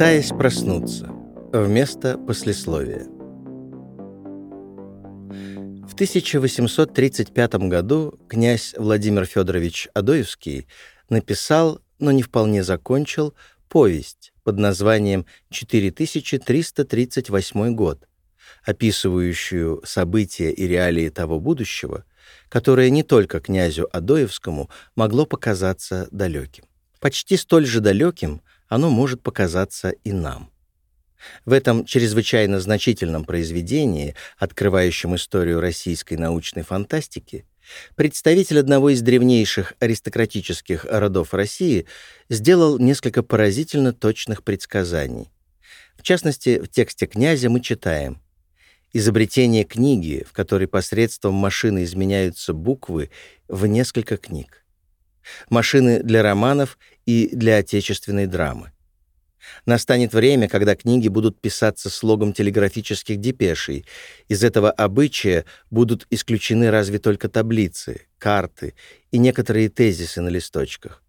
Пытаясь проснуться. Вместо послесловия. В 1835 году князь Владимир Федорович Адоевский написал, но не вполне закончил, повесть под названием «4338 год», описывающую события и реалии того будущего, которое не только князю Адоевскому могло показаться далеким. Почти столь же далеким оно может показаться и нам. В этом чрезвычайно значительном произведении, открывающем историю российской научной фантастики, представитель одного из древнейших аристократических родов России сделал несколько поразительно точных предсказаний. В частности, в тексте князя мы читаем «Изобретение книги, в которой посредством машины изменяются буквы, в несколько книг. Машины для романов и для отечественной драмы. Настанет время, когда книги будут писаться слогом телеграфических депешей. Из этого обычая будут исключены разве только таблицы, карты и некоторые тезисы на листочках.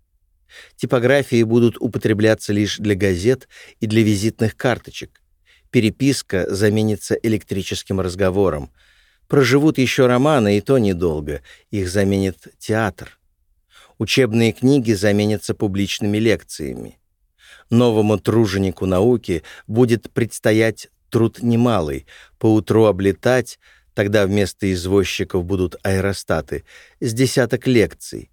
Типографии будут употребляться лишь для газет и для визитных карточек. Переписка заменится электрическим разговором. Проживут еще романы, и то недолго. Их заменит театр. Учебные книги заменятся публичными лекциями. Новому труженику науки будет предстоять труд немалый, поутру облетать, тогда вместо извозчиков будут аэростаты, с десяток лекций,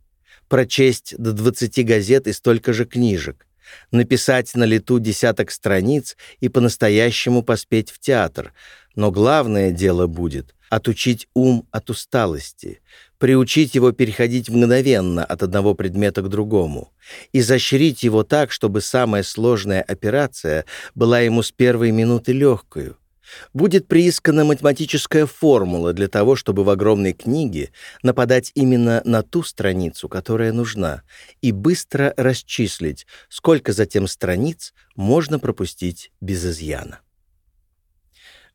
прочесть до 20 газет и столько же книжек, написать на лету десяток страниц и по-настоящему поспеть в театр. Но главное дело будет отучить ум от усталости, приучить его переходить мгновенно от одного предмета к другому, изощрить его так, чтобы самая сложная операция была ему с первой минуты легкою. Будет приискана математическая формула для того, чтобы в огромной книге нападать именно на ту страницу, которая нужна, и быстро расчислить, сколько затем страниц можно пропустить без изъяна.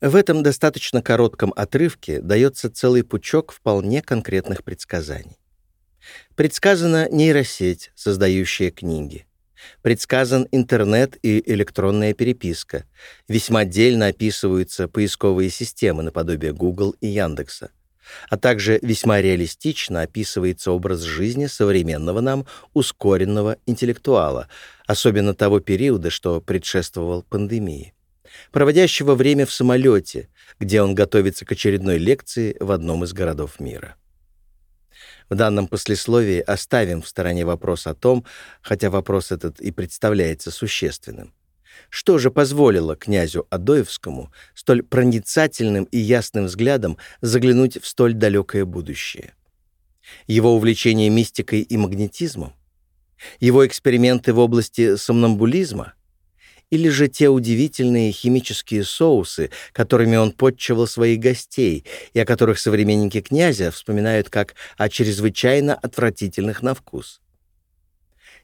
В этом достаточно коротком отрывке дается целый пучок вполне конкретных предсказаний. Предсказана нейросеть, создающая книги. Предсказан интернет и электронная переписка. Весьма отдельно описываются поисковые системы наподобие Google и Яндекса. А также весьма реалистично описывается образ жизни современного нам ускоренного интеллектуала, особенно того периода, что предшествовал пандемии проводящего время в самолете, где он готовится к очередной лекции в одном из городов мира. В данном послесловии оставим в стороне вопрос о том, хотя вопрос этот и представляется существенным. Что же позволило князю Адоевскому столь проницательным и ясным взглядом заглянуть в столь далекое будущее? Его увлечение мистикой и магнетизмом? Его эксперименты в области сомнамбулизма? Или же те удивительные химические соусы, которыми он подчивал своих гостей, и о которых современники князя вспоминают как о чрезвычайно отвратительных на вкус.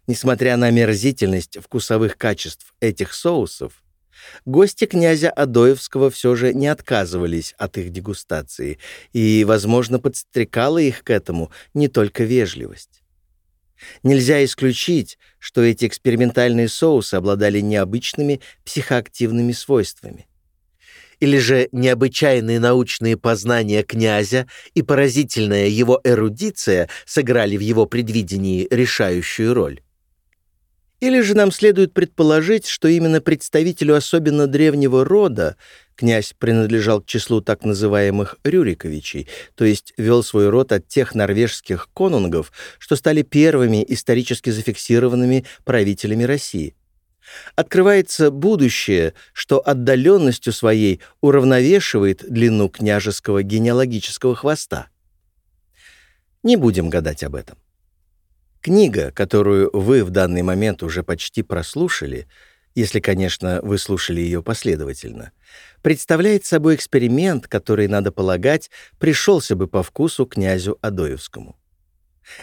Несмотря на мерзительность вкусовых качеств этих соусов, гости князя Адоевского все же не отказывались от их дегустации, и, возможно, подстрекала их к этому не только вежливость. Нельзя исключить, что эти экспериментальные соусы обладали необычными психоактивными свойствами. Или же необычайные научные познания князя и поразительная его эрудиция сыграли в его предвидении решающую роль. Или же нам следует предположить, что именно представителю особенно древнего рода Князь принадлежал к числу так называемых Рюриковичей, то есть вел свой род от тех норвежских конунгов, что стали первыми исторически зафиксированными правителями России. Открывается будущее, что отдаленностью своей уравновешивает длину княжеского генеалогического хвоста. Не будем гадать об этом. Книга, которую вы в данный момент уже почти прослушали — если, конечно, вы слушали ее последовательно, представляет собой эксперимент, который, надо полагать, пришелся бы по вкусу князю Адоевскому.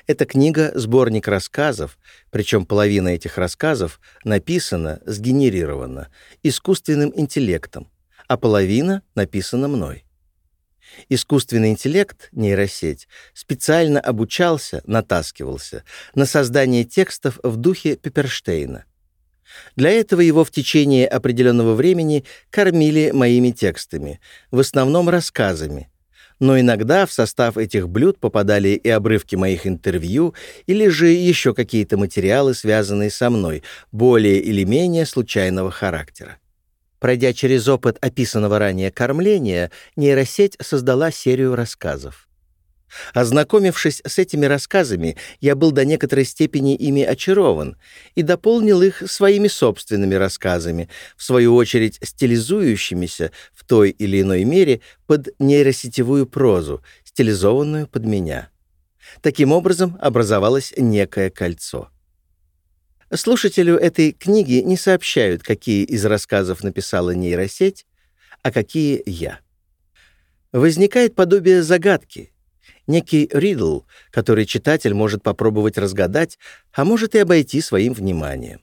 Эта книга — сборник рассказов, причем половина этих рассказов написана, сгенерирована искусственным интеллектом, а половина написана мной. Искусственный интеллект, нейросеть, специально обучался, натаскивался на создание текстов в духе Пепперштейна — Для этого его в течение определенного времени кормили моими текстами, в основном рассказами. Но иногда в состав этих блюд попадали и обрывки моих интервью или же еще какие-то материалы, связанные со мной, более или менее случайного характера. Пройдя через опыт описанного ранее кормления, нейросеть создала серию рассказов. Ознакомившись с этими рассказами, я был до некоторой степени ими очарован и дополнил их своими собственными рассказами, в свою очередь стилизующимися в той или иной мере под нейросетевую прозу, стилизованную под меня. Таким образом образовалось некое кольцо. Слушателю этой книги не сообщают, какие из рассказов написала нейросеть, а какие я. Возникает подобие загадки — некий ридл, который читатель может попробовать разгадать, а может и обойти своим вниманием.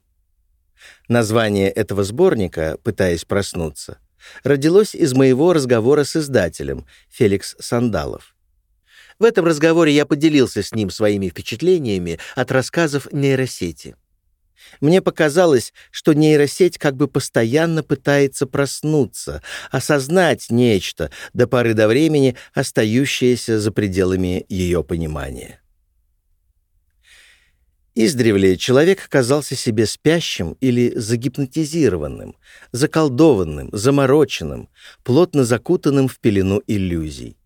Название этого сборника «Пытаясь проснуться» родилось из моего разговора с издателем Феликс Сандалов. В этом разговоре я поделился с ним своими впечатлениями от рассказов нейросети. Мне показалось, что нейросеть как бы постоянно пытается проснуться, осознать нечто до поры до времени, остающееся за пределами ее понимания. Издревле человек казался себе спящим или загипнотизированным, заколдованным, замороченным, плотно закутанным в пелену иллюзий.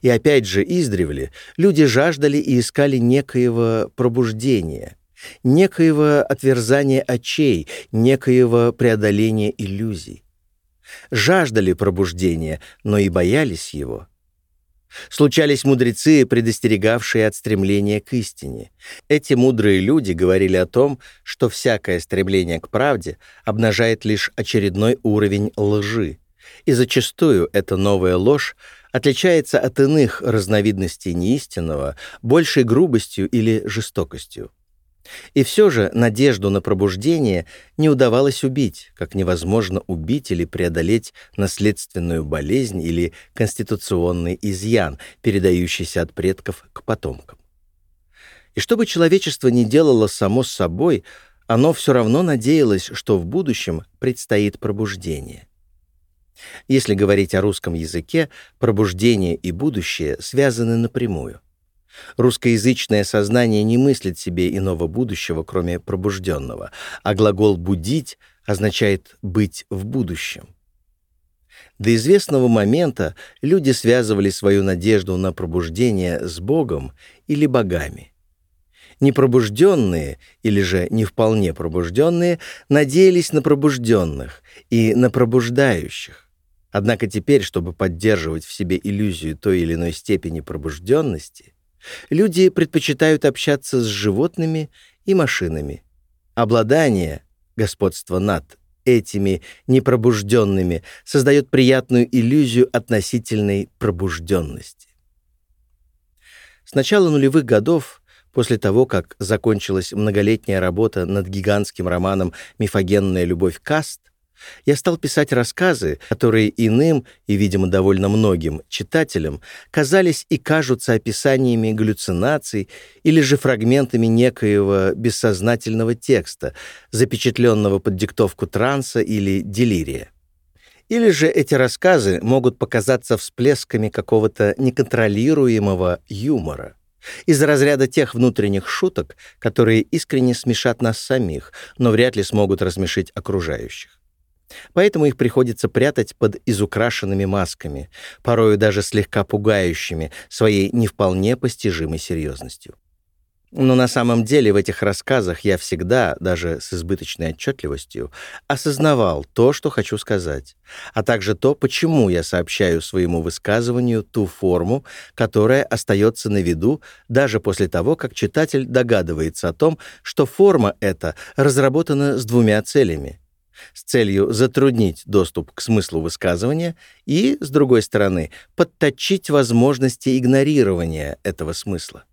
И опять же, издревле люди жаждали и искали некоего пробуждения — некоего отверзания очей, некоего преодоления иллюзий. Жаждали пробуждения, но и боялись его. Случались мудрецы, предостерегавшие от стремления к истине. Эти мудрые люди говорили о том, что всякое стремление к правде обнажает лишь очередной уровень лжи, и зачастую эта новая ложь отличается от иных разновидностей неистинного большей грубостью или жестокостью. И все же надежду на пробуждение не удавалось убить, как невозможно убить или преодолеть наследственную болезнь или конституционный изъян, передающийся от предков к потомкам. И что бы человечество ни делало само с собой, оно все равно надеялось, что в будущем предстоит пробуждение. Если говорить о русском языке, пробуждение и будущее связаны напрямую. Русскоязычное сознание не мыслит себе иного будущего, кроме пробужденного, а глагол «будить» означает «быть в будущем». До известного момента люди связывали свою надежду на пробуждение с Богом или богами. Непробужденные или же не вполне пробужденные надеялись на пробужденных и на пробуждающих. Однако теперь, чтобы поддерживать в себе иллюзию той или иной степени пробужденности, Люди предпочитают общаться с животными и машинами. Обладание, господство над этими непробужденными создает приятную иллюзию относительной пробужденности. С начала нулевых годов, после того, как закончилась многолетняя работа над гигантским романом «Мифогенная любовь Каст», я стал писать рассказы, которые иным и, видимо, довольно многим читателям казались и кажутся описаниями галлюцинаций или же фрагментами некоего бессознательного текста, запечатленного под диктовку транса или делирия. Или же эти рассказы могут показаться всплесками какого-то неконтролируемого юмора из разряда тех внутренних шуток, которые искренне смешат нас самих, но вряд ли смогут рассмешить окружающих. Поэтому их приходится прятать под изукрашенными масками, порою даже слегка пугающими своей не вполне постижимой серьезностью. Но на самом деле в этих рассказах я всегда, даже с избыточной отчетливостью, осознавал то, что хочу сказать, а также то, почему я сообщаю своему высказыванию ту форму, которая остается на виду даже после того, как читатель догадывается о том, что форма эта разработана с двумя целями — с целью затруднить доступ к смыслу высказывания и, с другой стороны, подточить возможности игнорирования этого смысла.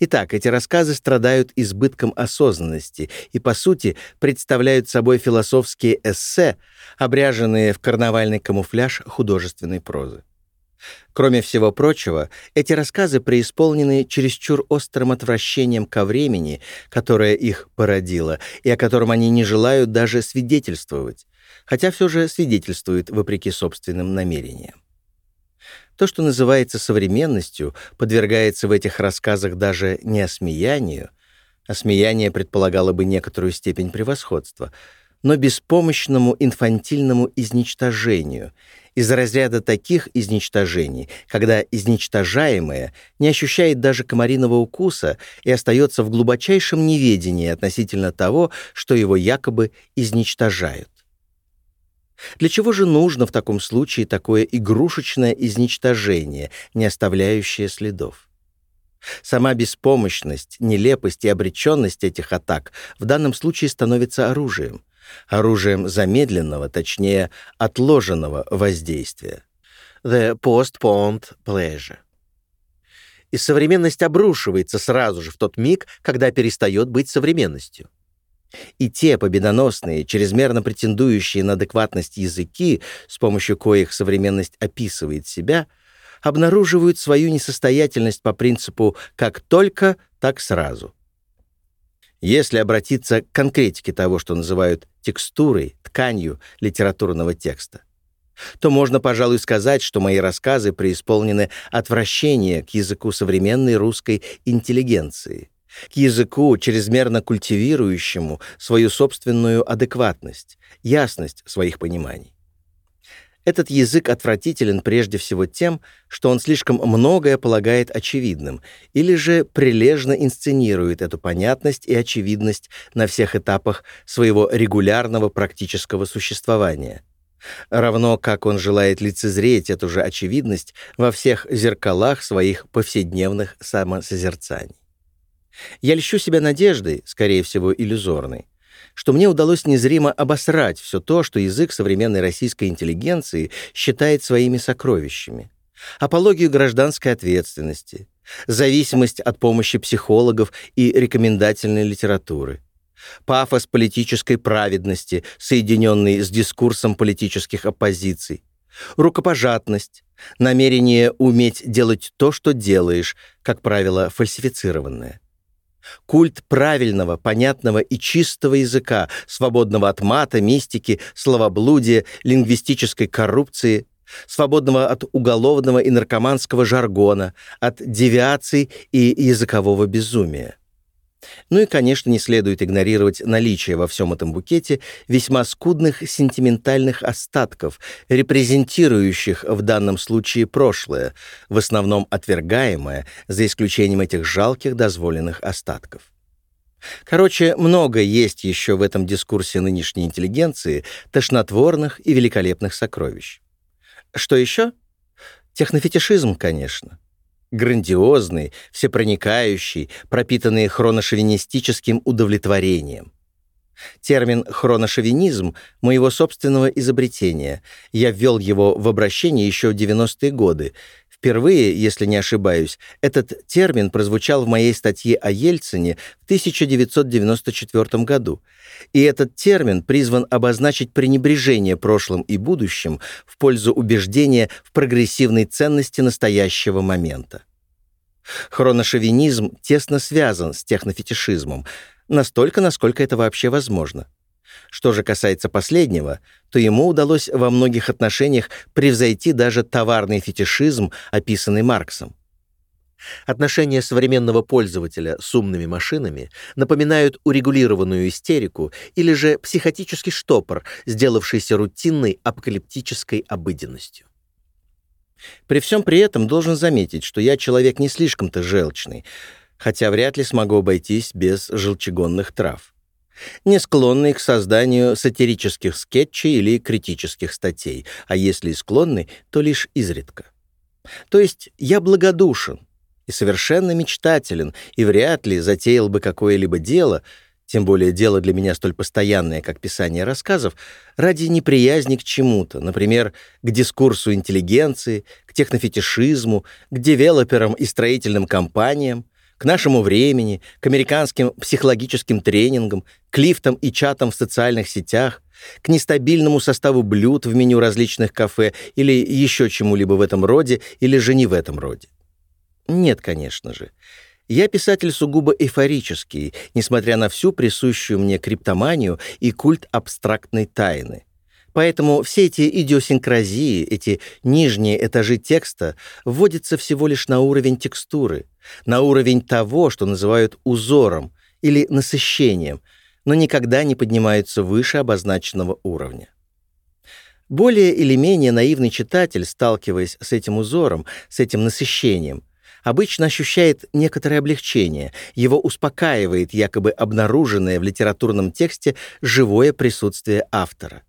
Итак, эти рассказы страдают избытком осознанности и, по сути, представляют собой философские эссе, обряженные в карнавальный камуфляж художественной прозы. Кроме всего прочего, эти рассказы преисполнены чересчур острым отвращением ко времени, которое их породило, и о котором они не желают даже свидетельствовать, хотя все же свидетельствуют вопреки собственным намерениям. То, что называется современностью, подвергается в этих рассказах даже не осмеянию, осмеяние предполагало бы некоторую степень превосходства, но беспомощному инфантильному изничтожению, из разряда таких изничтожений, когда изничтожаемое не ощущает даже комариного укуса и остается в глубочайшем неведении относительно того, что его якобы изничтожают. Для чего же нужно в таком случае такое игрушечное изничтожение, не оставляющее следов? Сама беспомощность, нелепость и обреченность этих атак в данном случае становится оружием, оружием замедленного, точнее, отложенного воздействия. The postponed pleasure. И современность обрушивается сразу же в тот миг, когда перестает быть современностью. И те победоносные, чрезмерно претендующие на адекватность языки, с помощью коих современность описывает себя, обнаруживают свою несостоятельность по принципу «как только, так сразу». Если обратиться к конкретике того, что называют текстурой, тканью литературного текста, то можно, пожалуй, сказать, что мои рассказы преисполнены отвращения к языку современной русской интеллигенции, к языку, чрезмерно культивирующему свою собственную адекватность, ясность своих пониманий. Этот язык отвратителен прежде всего тем, что он слишком многое полагает очевидным, или же прилежно инсценирует эту понятность и очевидность на всех этапах своего регулярного практического существования. Равно как он желает лицезреть эту же очевидность во всех зеркалах своих повседневных самосозерцаний. Я льщу себя надеждой, скорее всего, иллюзорной, что мне удалось незримо обосрать все то, что язык современной российской интеллигенции считает своими сокровищами. Апологию гражданской ответственности, зависимость от помощи психологов и рекомендательной литературы, пафос политической праведности, соединенный с дискурсом политических оппозиций, рукопожатность, намерение уметь делать то, что делаешь, как правило, фальсифицированное культ правильного, понятного и чистого языка, свободного от мата, мистики, словоблудия, лингвистической коррупции, свободного от уголовного и наркоманского жаргона, от девиаций и языкового безумия. Ну и, конечно, не следует игнорировать наличие во всем этом букете весьма скудных сентиментальных остатков, репрезентирующих в данном случае прошлое, в основном отвергаемое, за исключением этих жалких дозволенных остатков. Короче, много есть еще в этом дискурсе нынешней интеллигенции тошнотворных и великолепных сокровищ. Что еще? Технофетишизм, конечно грандиозный, всепроникающий, пропитанный хроношовинистическим удовлетворением. Термин «хроношовинизм» — моего собственного изобретения. Я ввел его в обращение еще в 90-е годы. Впервые, если не ошибаюсь, этот термин прозвучал в моей статье о Ельцине в 1994 году. И этот термин призван обозначить пренебрежение прошлым и будущим в пользу убеждения в прогрессивной ценности настоящего момента. Хроношовинизм тесно связан с технофетишизмом, настолько, насколько это вообще возможно. Что же касается последнего, то ему удалось во многих отношениях превзойти даже товарный фетишизм, описанный Марксом. Отношения современного пользователя с умными машинами напоминают урегулированную истерику или же психотический штопор, сделавшийся рутинной апокалиптической обыденностью. При всем при этом должен заметить, что я человек не слишком-то желчный, хотя вряд ли смогу обойтись без желчегонных трав. Не склонный к созданию сатирических скетчей или критических статей, а если и склонный, то лишь изредка. То есть я благодушен и совершенно мечтателен, и вряд ли затеял бы какое-либо дело — тем более дело для меня столь постоянное, как писание рассказов, ради неприязни к чему-то, например, к дискурсу интеллигенции, к технофетишизму, к девелоперам и строительным компаниям, к нашему времени, к американским психологическим тренингам, к лифтам и чатам в социальных сетях, к нестабильному составу блюд в меню различных кафе или еще чему-либо в этом роде, или же не в этом роде? Нет, конечно же. Я писатель сугубо эйфорический, несмотря на всю присущую мне криптоманию и культ абстрактной тайны. Поэтому все эти идиосинкразии, эти нижние этажи текста вводятся всего лишь на уровень текстуры, на уровень того, что называют узором или насыщением, но никогда не поднимаются выше обозначенного уровня. Более или менее наивный читатель, сталкиваясь с этим узором, с этим насыщением, обычно ощущает некоторое облегчение, его успокаивает якобы обнаруженное в литературном тексте живое присутствие автора.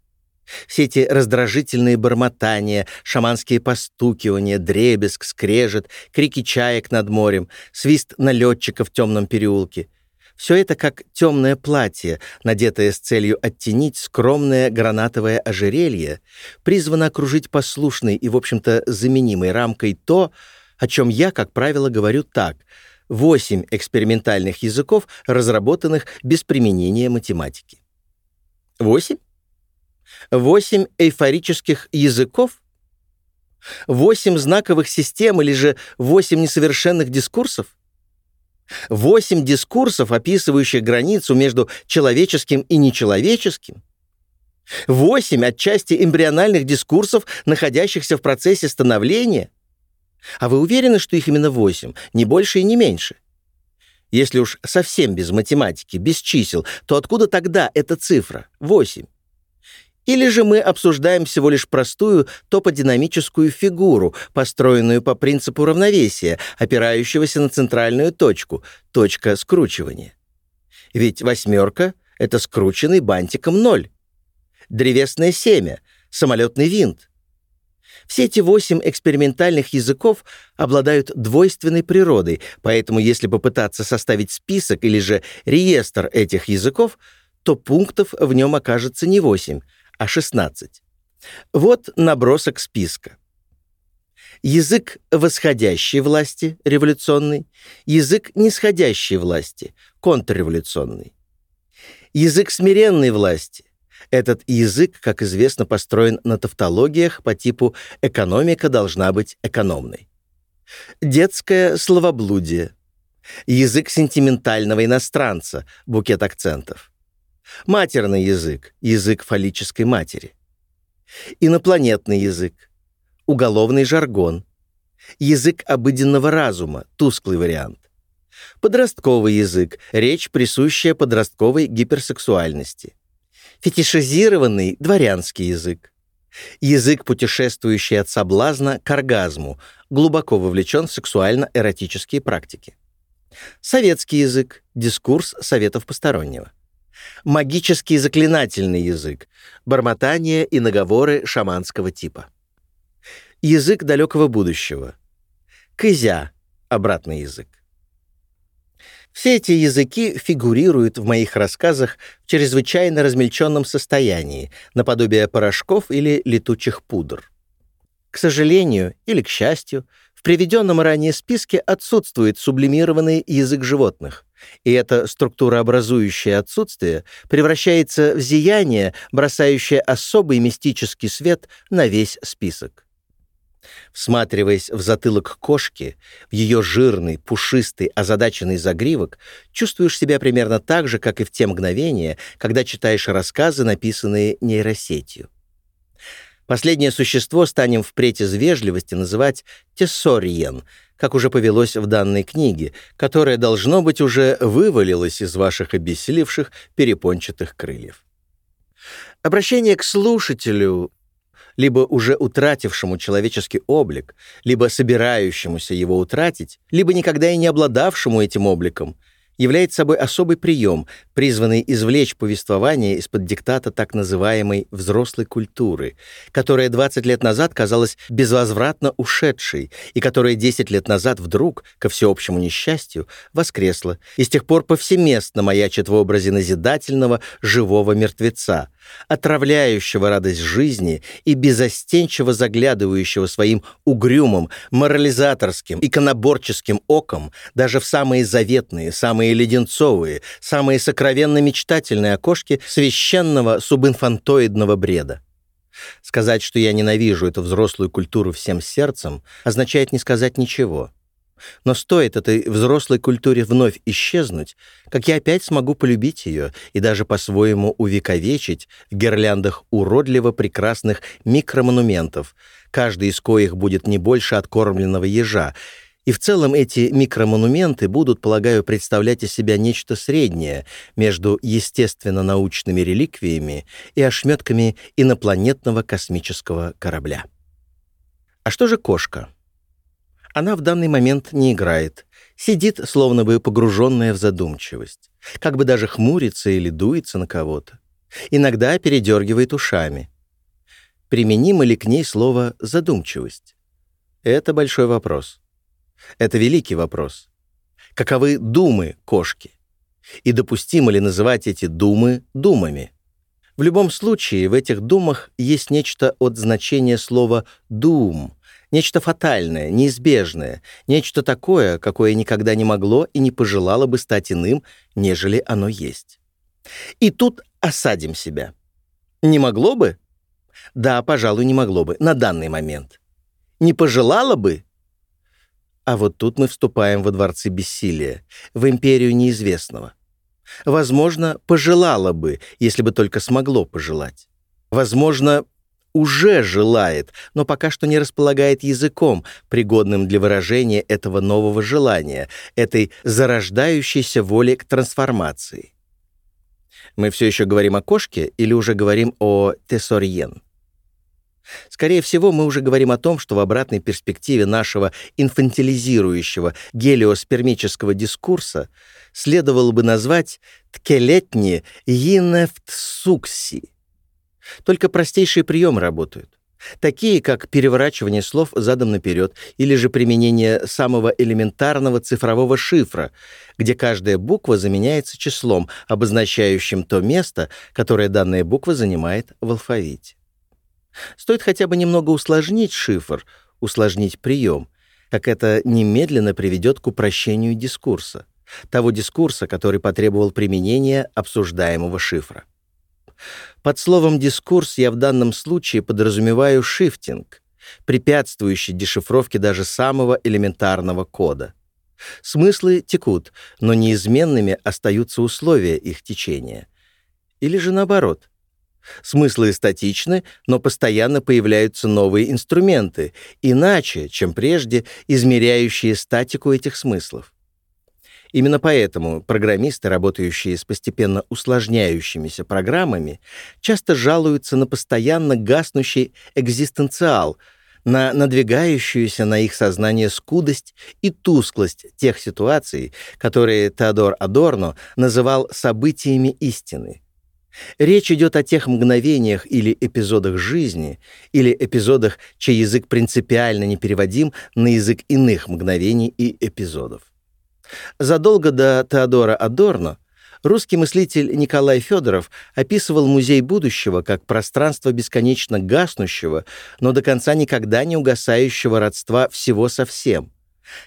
Все эти раздражительные бормотания, шаманские постукивания, дребезг, скрежет, крики чаек над морем, свист налетчика в темном переулке — все это как темное платье, надетое с целью оттенить скромное гранатовое ожерелье, призвано окружить послушной и, в общем-то, заменимой рамкой то, о чем я, как правило, говорю так — восемь экспериментальных языков, разработанных без применения математики. Восемь? Восемь эйфорических языков? Восемь знаковых систем или же восемь несовершенных дискурсов? Восемь дискурсов, описывающих границу между человеческим и нечеловеческим? Восемь отчасти эмбриональных дискурсов, находящихся в процессе становления? А вы уверены, что их именно восемь, не больше и не меньше? Если уж совсем без математики, без чисел, то откуда тогда эта цифра — восемь? Или же мы обсуждаем всего лишь простую топодинамическую фигуру, построенную по принципу равновесия, опирающегося на центральную точку, точка скручивания. Ведь восьмерка — это скрученный бантиком ноль. Древесное семя, самолетный винт. Все эти восемь экспериментальных языков обладают двойственной природой, поэтому если попытаться составить список или же реестр этих языков, то пунктов в нем окажется не восемь, а 16. Вот набросок списка. Язык восходящей власти, революционный, язык нисходящей власти, контрреволюционный. Язык смиренной власти. Этот язык, как известно, построен на тавтологиях по типу «экономика должна быть экономной». Детское словоблудие. Язык сентиментального иностранца, букет акцентов. Матерный язык — язык фаллической матери. Инопланетный язык. Уголовный жаргон. Язык обыденного разума, тусклый вариант. Подростковый язык — речь, присущая подростковой гиперсексуальности. Фетишизированный дворянский язык. Язык, путешествующий от соблазна к оргазму, глубоко вовлечен в сексуально-эротические практики. Советский язык — дискурс советов постороннего магический заклинательный язык, бормотание и наговоры шаманского типа. Язык далекого будущего. Кызя — обратный язык. Все эти языки фигурируют в моих рассказах в чрезвычайно размельченном состоянии, наподобие порошков или летучих пудр. К сожалению или к счастью, в приведенном ранее списке отсутствует сублимированный язык животных, и это структурообразующее отсутствие превращается в зияние, бросающее особый мистический свет на весь список. Всматриваясь в затылок кошки, в ее жирный, пушистый, озадаченный загривок, чувствуешь себя примерно так же, как и в те мгновения, когда читаешь рассказы, написанные нейросетью. Последнее существо станем впредь из вежливости называть тессориен, как уже повелось в данной книге, которая, должно быть, уже вывалилась из ваших обессилевших перепончатых крыльев. Обращение к слушателю, либо уже утратившему человеческий облик, либо собирающемуся его утратить, либо никогда и не обладавшему этим обликом — является собой особый прием, призванный извлечь повествование из-под диктата так называемой взрослой культуры, которая 20 лет назад казалась безвозвратно ушедшей и которая 10 лет назад вдруг, ко всеобщему несчастью, воскресла и с тех пор повсеместно маячит в образе назидательного живого мертвеца, отравляющего радость жизни и безостенчиво заглядывающего своим угрюмым, морализаторским, иконоборческим оком даже в самые заветные, самые леденцовые, самые сокровенно мечтательные окошки священного субинфантоидного бреда. Сказать, что я ненавижу эту взрослую культуру всем сердцем, означает не сказать ничего — но стоит этой взрослой культуре вновь исчезнуть, как я опять смогу полюбить ее и даже по-своему увековечить в гирляндах уродливо прекрасных микромонументов, каждый из коих будет не больше откормленного ежа, и в целом эти микромонументы будут, полагаю, представлять из себя нечто среднее между естественно-научными реликвиями и ошметками инопланетного космического корабля. А что же кошка? Она в данный момент не играет, сидит, словно бы погруженная в задумчивость, как бы даже хмурится или дуется на кого-то. Иногда передергивает ушами. Применимо ли к ней слово «задумчивость»? Это большой вопрос. Это великий вопрос. Каковы думы кошки? И допустимо ли называть эти думы думами? В любом случае, в этих думах есть нечто от значения слова «дум», Нечто фатальное, неизбежное, нечто такое, какое никогда не могло и не пожелало бы стать иным, нежели оно есть. И тут осадим себя. Не могло бы? Да, пожалуй, не могло бы, на данный момент. Не пожелало бы? А вот тут мы вступаем во дворцы бессилия, в империю неизвестного. Возможно, пожелало бы, если бы только смогло пожелать. Возможно, уже желает, но пока что не располагает языком, пригодным для выражения этого нового желания, этой зарождающейся воли к трансформации. Мы все еще говорим о кошке или уже говорим о Тессорьен? Скорее всего, мы уже говорим о том, что в обратной перспективе нашего инфантилизирующего гелиоспермического дискурса следовало бы назвать «ткелетни йинефтсукси» Только простейшие приемы работают. Такие, как переворачивание слов задом наперед или же применение самого элементарного цифрового шифра, где каждая буква заменяется числом, обозначающим то место, которое данная буква занимает в алфавите. Стоит хотя бы немного усложнить шифр, усложнить прием, как это немедленно приведет к упрощению дискурса, того дискурса, который потребовал применения обсуждаемого шифра. Под словом «дискурс» я в данном случае подразумеваю шифтинг, препятствующий дешифровке даже самого элементарного кода. Смыслы текут, но неизменными остаются условия их течения. Или же наоборот. Смыслы статичны, но постоянно появляются новые инструменты, иначе, чем прежде, измеряющие статику этих смыслов. Именно поэтому программисты, работающие с постепенно усложняющимися программами, часто жалуются на постоянно гаснущий экзистенциал, на надвигающуюся на их сознание скудость и тусклость тех ситуаций, которые Теодор Адорно называл событиями истины. Речь идет о тех мгновениях или эпизодах жизни, или эпизодах, чей язык принципиально не переводим на язык иных мгновений и эпизодов. Задолго до Теодора Адорно русский мыслитель Николай Федоров описывал музей будущего как пространство бесконечно гаснущего, но до конца никогда не угасающего родства всего со всем,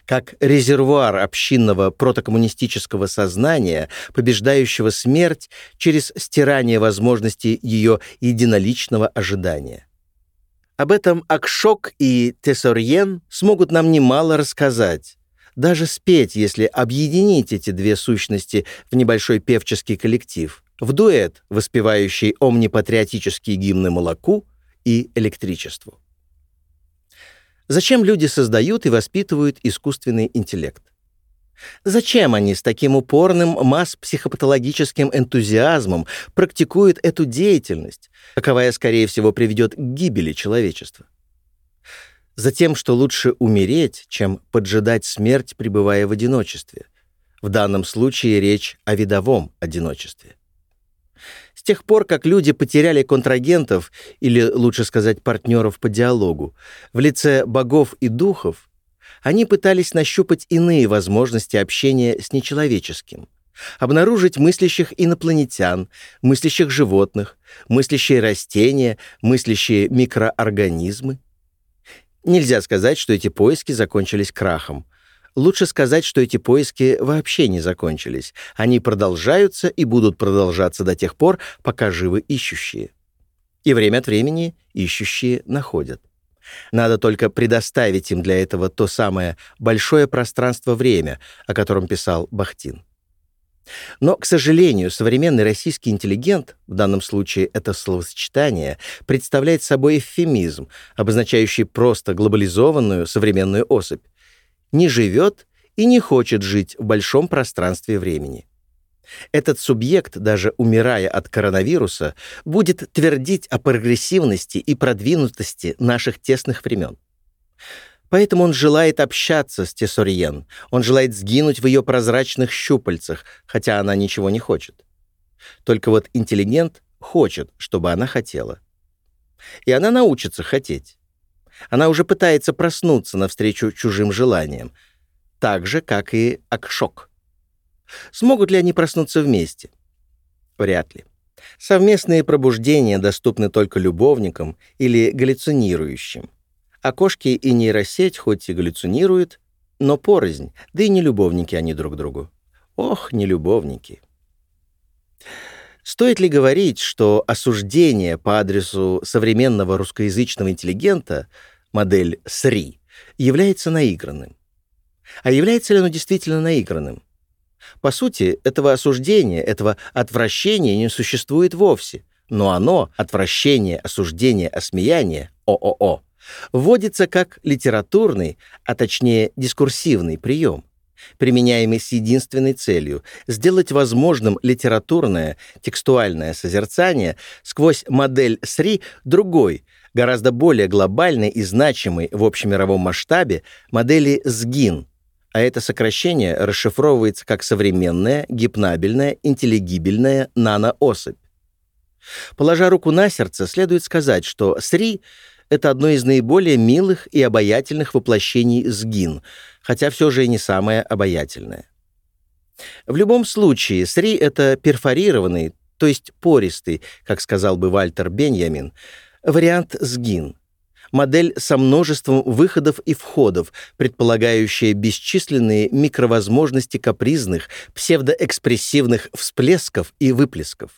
как резервуар общинного протокоммунистического сознания, побеждающего смерть через стирание возможности ее единоличного ожидания. Об этом Акшок и Тессорьен смогут нам немало рассказать, даже спеть, если объединить эти две сущности в небольшой певческий коллектив, в дуэт, воспевающий омнипатриотические гимны молоку и электричеству. Зачем люди создают и воспитывают искусственный интеллект? Зачем они с таким упорным масс-психопатологическим энтузиазмом практикуют эту деятельность, каковая, скорее всего, приведет к гибели человечества? Затем, что лучше умереть, чем поджидать смерть, пребывая в одиночестве. В данном случае речь о видовом одиночестве. С тех пор, как люди потеряли контрагентов, или, лучше сказать, партнеров по диалогу, в лице богов и духов, они пытались нащупать иные возможности общения с нечеловеческим, обнаружить мыслящих инопланетян, мыслящих животных, мыслящие растения, мыслящие микроорганизмы. Нельзя сказать, что эти поиски закончились крахом. Лучше сказать, что эти поиски вообще не закончились. Они продолжаются и будут продолжаться до тех пор, пока живы ищущие. И время от времени ищущие находят. Надо только предоставить им для этого то самое большое пространство-время, о котором писал Бахтин. Но, к сожалению, современный российский интеллигент, в данном случае это словосочетание, представляет собой эвфемизм, обозначающий просто глобализованную современную особь, не живет и не хочет жить в большом пространстве времени. Этот субъект, даже умирая от коронавируса, будет твердить о прогрессивности и продвинутости наших тесных времен. Поэтому он желает общаться с Тесорьен, он желает сгинуть в ее прозрачных щупальцах, хотя она ничего не хочет. Только вот интеллигент хочет, чтобы она хотела. И она научится хотеть. Она уже пытается проснуться навстречу чужим желаниям, так же, как и Акшок. Смогут ли они проснуться вместе? Вряд ли. Совместные пробуждения доступны только любовникам или галлюцинирующим. А кошки и нейросеть хоть и галлюцинируют, но порознь, да и не любовники они друг другу. Ох, не любовники. Стоит ли говорить, что осуждение по адресу современного русскоязычного интеллигента, модель СРИ, является наигранным? А является ли оно действительно наигранным? По сути, этого осуждения, этого отвращения не существует вовсе, но оно, отвращение, осуждение, осмеяние, ООО, вводится как литературный, а точнее дискурсивный прием, применяемый с единственной целью — сделать возможным литературное, текстуальное созерцание сквозь модель СРИ другой, гораздо более глобальной и значимой в общемировом масштабе модели СГИН — а это сокращение расшифровывается как современная, гипнабельная, интеллигибельная наноосыпь. Положа руку на сердце, следует сказать, что СРИ — это одно из наиболее милых и обаятельных воплощений СГИН, хотя все же и не самое обаятельное. В любом случае, СРИ — это перфорированный, то есть пористый, как сказал бы Вальтер Беньямин, вариант СГИН — модель со множеством выходов и входов, предполагающая бесчисленные микровозможности капризных, псевдоэкспрессивных всплесков и выплесков.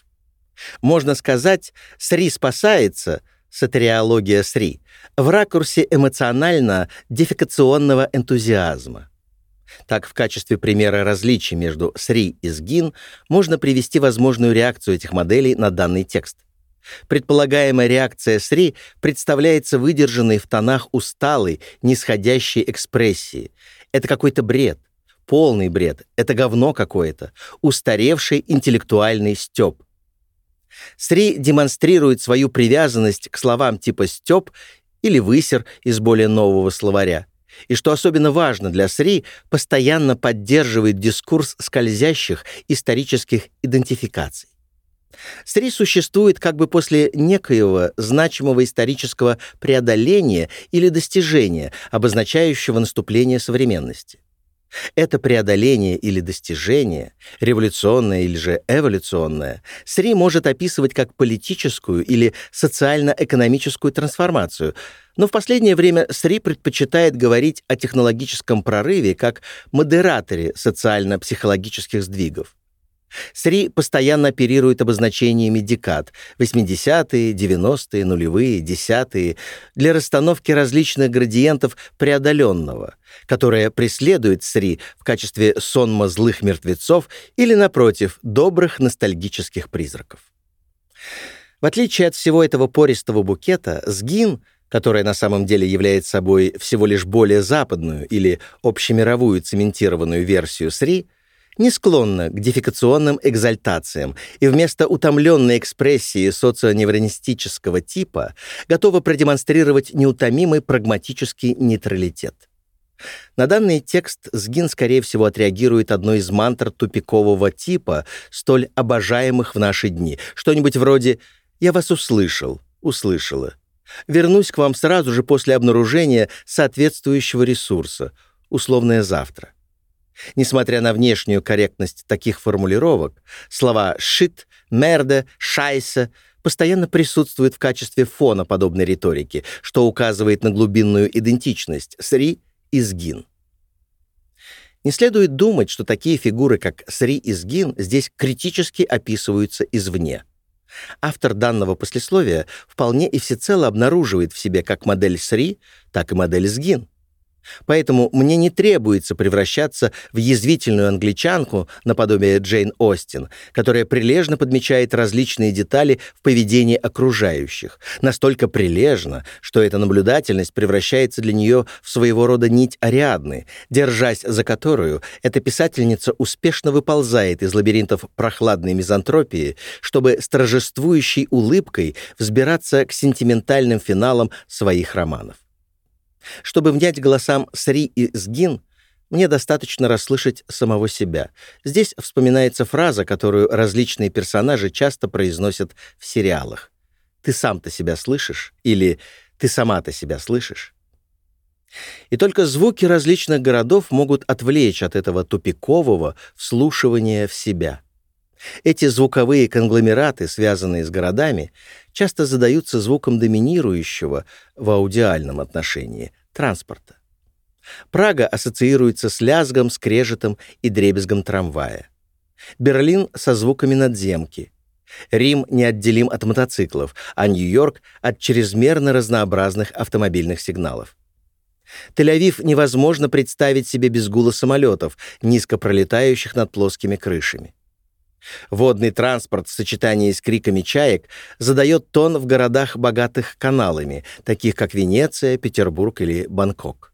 Можно сказать, СРИ спасается, сатериология СРИ, в ракурсе эмоционально-дефекационного энтузиазма. Так, в качестве примера различий между СРИ и СГИН можно привести возможную реакцию этих моделей на данный текст. Предполагаемая реакция СРИ представляется выдержанной в тонах усталой, нисходящей экспрессии. Это какой-то бред, полный бред, это говно какое-то, устаревший интеллектуальный стёб. СРИ демонстрирует свою привязанность к словам типа «стёб» или «высер» из более нового словаря. И что особенно важно для СРИ, постоянно поддерживает дискурс скользящих исторических идентификаций. СРИ существует как бы после некоего значимого исторического преодоления или достижения, обозначающего наступление современности. Это преодоление или достижение, революционное или же эволюционное, СРИ может описывать как политическую или социально-экономическую трансформацию, но в последнее время СРИ предпочитает говорить о технологическом прорыве как модераторе социально-психологических сдвигов. СРИ постоянно оперирует обозначениями декад — 80-е, 90-е, нулевые, десятые — для расстановки различных градиентов преодоленного, которое преследует СРИ в качестве сонма злых мертвецов или, напротив, добрых ностальгических призраков. В отличие от всего этого пористого букета, сгин — которая на самом деле является собой всего лишь более западную или общемировую цементированную версию СРИ, не склонна к дефекационным экзальтациям и вместо утомленной экспрессии соционевронистического типа готова продемонстрировать неутомимый прагматический нейтралитет. На данный текст Сгин, скорее всего, отреагирует одной из мантр тупикового типа, столь обожаемых в наши дни. Что-нибудь вроде «Я вас услышал, услышала. Вернусь к вам сразу же после обнаружения соответствующего ресурса, условное завтра». Несмотря на внешнюю корректность таких формулировок, слова «шит», «мерде», «шайсе» постоянно присутствуют в качестве фона подобной риторики, что указывает на глубинную идентичность «сри» и «сгин». Не следует думать, что такие фигуры, как «сри» и «сгин», здесь критически описываются извне. Автор данного послесловия вполне и всецело обнаруживает в себе как модель «сри», так и модель «сгин». Поэтому мне не требуется превращаться в язвительную англичанку наподобие Джейн Остин, которая прилежно подмечает различные детали в поведении окружающих. Настолько прилежно, что эта наблюдательность превращается для нее в своего рода нить Ариадны, держась за которую эта писательница успешно выползает из лабиринтов прохладной мизантропии, чтобы с торжествующей улыбкой взбираться к сентиментальным финалам своих романов. Чтобы внять голосам «сри» и «сгин», мне достаточно расслышать самого себя. Здесь вспоминается фраза, которую различные персонажи часто произносят в сериалах. «Ты сам-то себя слышишь?» или «Ты сама-то себя слышишь?» И только звуки различных городов могут отвлечь от этого тупикового вслушивания в себя. Эти звуковые конгломераты, связанные с городами, часто задаются звуком доминирующего в аудиальном отношении транспорта. Прага ассоциируется с лязгом, скрежетом и дребезгом трамвая. Берлин — со звуками надземки. Рим неотделим от мотоциклов, а Нью-Йорк — от чрезмерно разнообразных автомобильных сигналов. Тель-Авив невозможно представить себе без гула самолетов, низко пролетающих над плоскими крышами. Водный транспорт в сочетании с криками чаек задает тон в городах, богатых каналами, таких как Венеция, Петербург или Бангкок.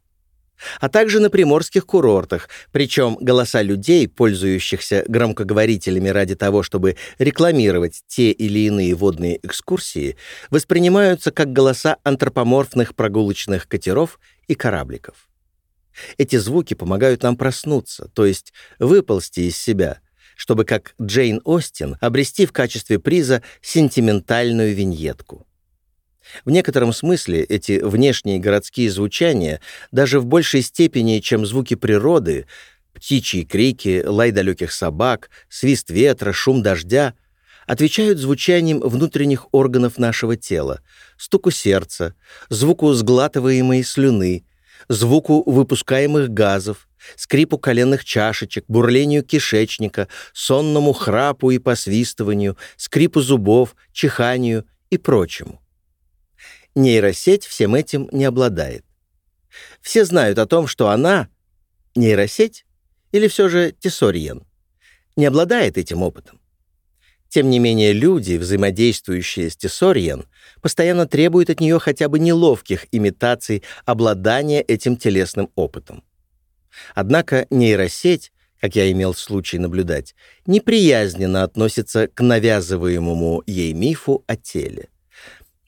А также на приморских курортах, причем голоса людей, пользующихся громкоговорителями ради того, чтобы рекламировать те или иные водные экскурсии, воспринимаются как голоса антропоморфных прогулочных катеров и корабликов. Эти звуки помогают нам проснуться, то есть выползти из себя — чтобы, как Джейн Остин, обрести в качестве приза сентиментальную виньетку. В некотором смысле эти внешние городские звучания даже в большей степени, чем звуки природы, птичьи крики, лай далеких собак, свист ветра, шум дождя, отвечают звучанием внутренних органов нашего тела, стуку сердца, звуку сглатываемой слюны, звуку выпускаемых газов, скрипу коленных чашечек, бурлению кишечника, сонному храпу и посвистыванию, скрипу зубов, чиханию и прочему. Нейросеть всем этим не обладает. Все знают о том, что она, нейросеть или все же тессориен, не обладает этим опытом. Тем не менее, люди, взаимодействующие с тессориен, постоянно требуют от нее хотя бы неловких имитаций обладания этим телесным опытом. Однако нейросеть, как я имел случай наблюдать, неприязненно относится к навязываемому ей мифу о теле.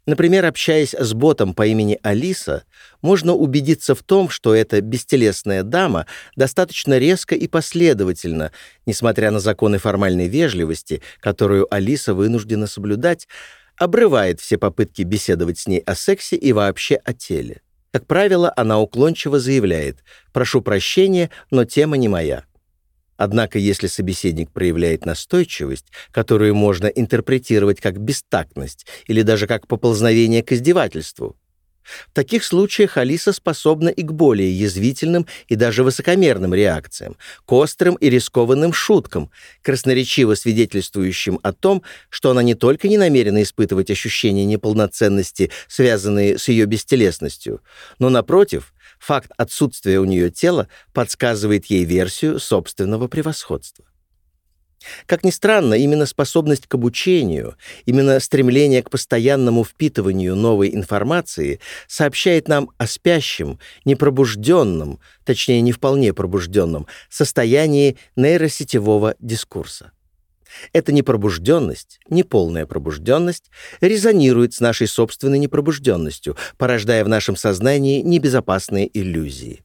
Например, общаясь с ботом по имени Алиса, можно убедиться в том, что эта бестелесная дама достаточно резко и последовательно, несмотря на законы формальной вежливости, которую Алиса вынуждена соблюдать, обрывает все попытки беседовать с ней о сексе и вообще о теле. Как правило, она уклончиво заявляет «прошу прощения, но тема не моя». Однако, если собеседник проявляет настойчивость, которую можно интерпретировать как бестактность или даже как поползновение к издевательству, в таких случаях Алиса способна и к более язвительным и даже высокомерным реакциям, к острым и рискованным шуткам, красноречиво свидетельствующим о том, что она не только не намерена испытывать ощущения неполноценности, связанные с ее бестелесностью, но, напротив, факт отсутствия у нее тела подсказывает ей версию собственного превосходства. Как ни странно, именно способность к обучению, именно стремление к постоянному впитыванию новой информации сообщает нам о спящем, непробужденном, точнее, не вполне пробужденном, состоянии нейросетевого дискурса. Эта непробужденность, неполная пробужденность, резонирует с нашей собственной непробужденностью, порождая в нашем сознании небезопасные иллюзии.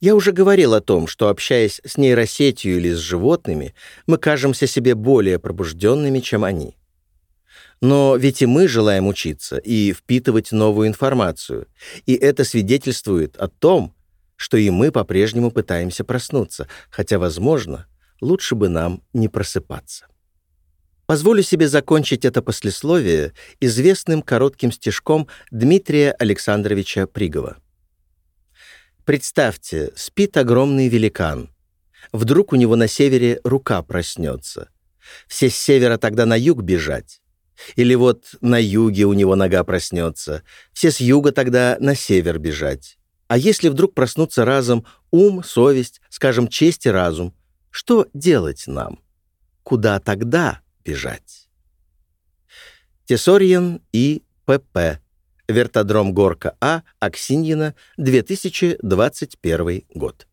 Я уже говорил о том, что, общаясь с нейросетью или с животными, мы кажемся себе более пробужденными, чем они. Но ведь и мы желаем учиться и впитывать новую информацию, и это свидетельствует о том, что и мы по-прежнему пытаемся проснуться, хотя, возможно, лучше бы нам не просыпаться. Позволю себе закончить это послесловие известным коротким стишком Дмитрия Александровича Пригова. Представьте, спит огромный великан. Вдруг у него на севере рука проснется. Все с севера тогда на юг бежать. Или вот на юге у него нога проснется. Все с юга тогда на север бежать. А если вдруг проснутся разом ум, совесть, скажем, честь и разум, что делать нам? Куда тогда бежать? Тесорьян и П.П. Вертодром Горка А. Аксиньина, 2021 год.